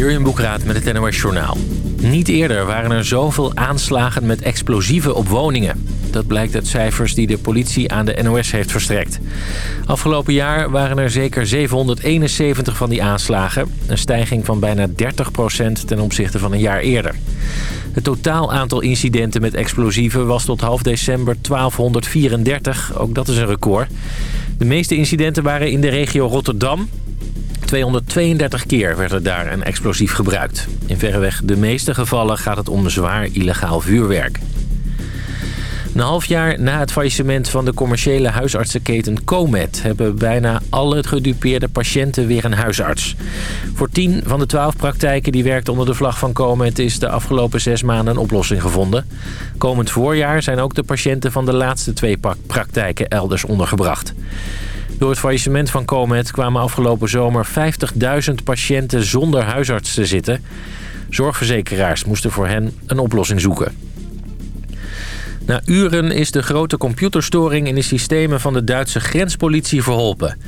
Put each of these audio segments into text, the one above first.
Jurjen Boekraat met het NOS Journaal. Niet eerder waren er zoveel aanslagen met explosieven op woningen. Dat blijkt uit cijfers die de politie aan de NOS heeft verstrekt. Afgelopen jaar waren er zeker 771 van die aanslagen. Een stijging van bijna 30% ten opzichte van een jaar eerder. Het totaal aantal incidenten met explosieven was tot half december 1234. Ook dat is een record. De meeste incidenten waren in de regio Rotterdam. 232 keer werd er daar een explosief gebruikt. In verreweg de meeste gevallen gaat het om zwaar illegaal vuurwerk. Een half jaar na het faillissement van de commerciële huisartsenketen Comet... hebben bijna alle gedupeerde patiënten weer een huisarts. Voor 10 van de 12 praktijken die werkten onder de vlag van Comet... is de afgelopen zes maanden een oplossing gevonden. Komend voorjaar zijn ook de patiënten van de laatste twee praktijken elders ondergebracht. Door het faillissement van Comet kwamen afgelopen zomer 50.000 patiënten zonder huisarts te zitten. Zorgverzekeraars moesten voor hen een oplossing zoeken. Na uren is de grote computerstoring in de systemen van de Duitse grenspolitie verholpen.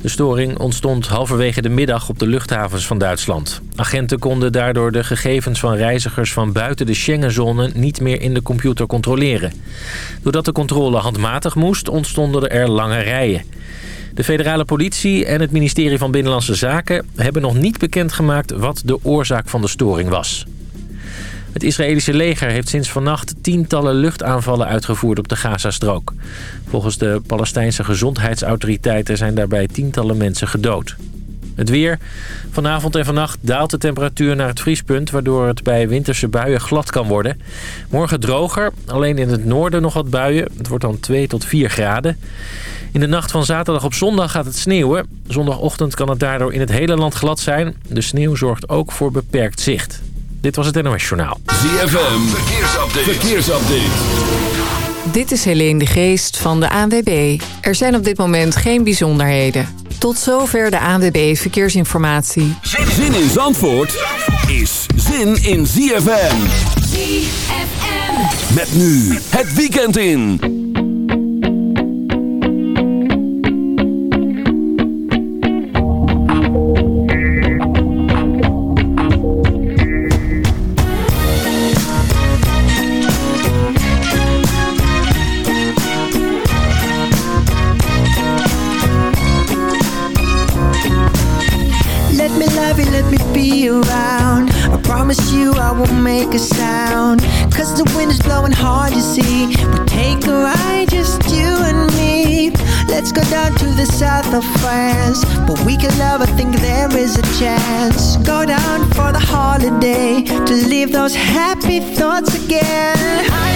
De storing ontstond halverwege de middag op de luchthavens van Duitsland. Agenten konden daardoor de gegevens van reizigers van buiten de Schengenzone niet meer in de computer controleren. Doordat de controle handmatig moest, ontstonden er lange rijen. De federale politie en het ministerie van Binnenlandse Zaken hebben nog niet bekendgemaakt wat de oorzaak van de storing was. Het Israëlische leger heeft sinds vannacht tientallen luchtaanvallen uitgevoerd op de Gazastrook. Volgens de Palestijnse gezondheidsautoriteiten zijn daarbij tientallen mensen gedood. Het weer. Vanavond en vannacht daalt de temperatuur naar het vriespunt... waardoor het bij winterse buien glad kan worden. Morgen droger, alleen in het noorden nog wat buien. Het wordt dan 2 tot 4 graden. In de nacht van zaterdag op zondag gaat het sneeuwen. Zondagochtend kan het daardoor in het hele land glad zijn. De sneeuw zorgt ook voor beperkt zicht. Dit was het NOS Journaal. ZFM, verkeersupdate. verkeersupdate. Dit is Helene de Geest van de ANWB. Er zijn op dit moment geen bijzonderheden. Tot zover de ANWB Verkeersinformatie. Zin in Zandvoort is zin in ZFM. ZFM. Met nu het weekend in. Go down for the holiday To leave those happy thoughts again. High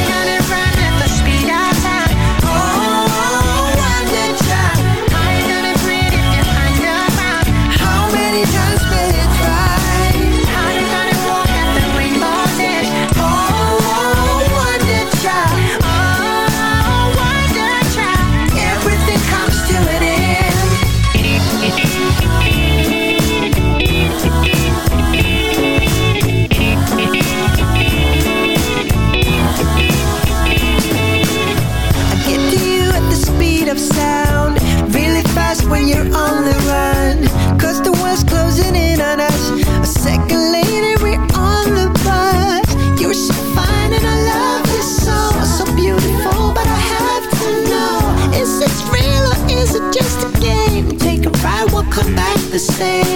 say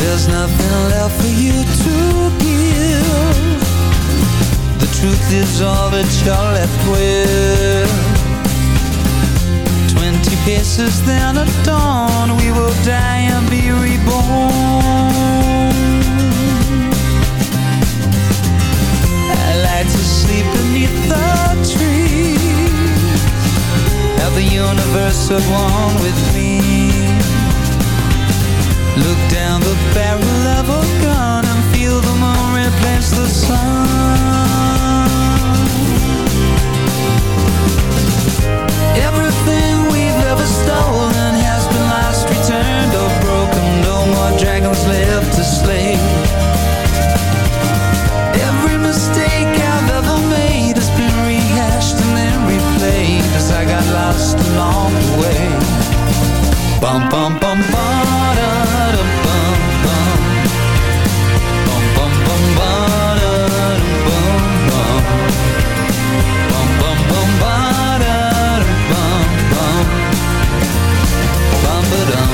There's nothing left for you to give. The truth is all that you're left with. Twenty pieces then at dawn we will die and be reborn. I like to sleep beneath the trees Have the universe at one with me Look down the barrel of a gun and feel the moon replace the sun Everything we've ever stolen has been lost, returned or broken. No more dragons left as I got lost along the way. Bum bum bum ba da da bum bum. Bum bum bum ba da da bum bum. Bum bum bum ba da da bum bum ba-dum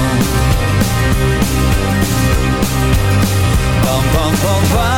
Bum bum bum ba-da-dum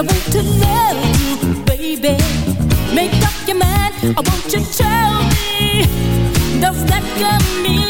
I want to know you, baby. Make up your mind. I want you to tell me. Does that come mean?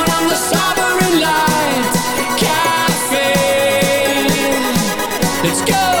Let's go.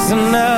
it's enough.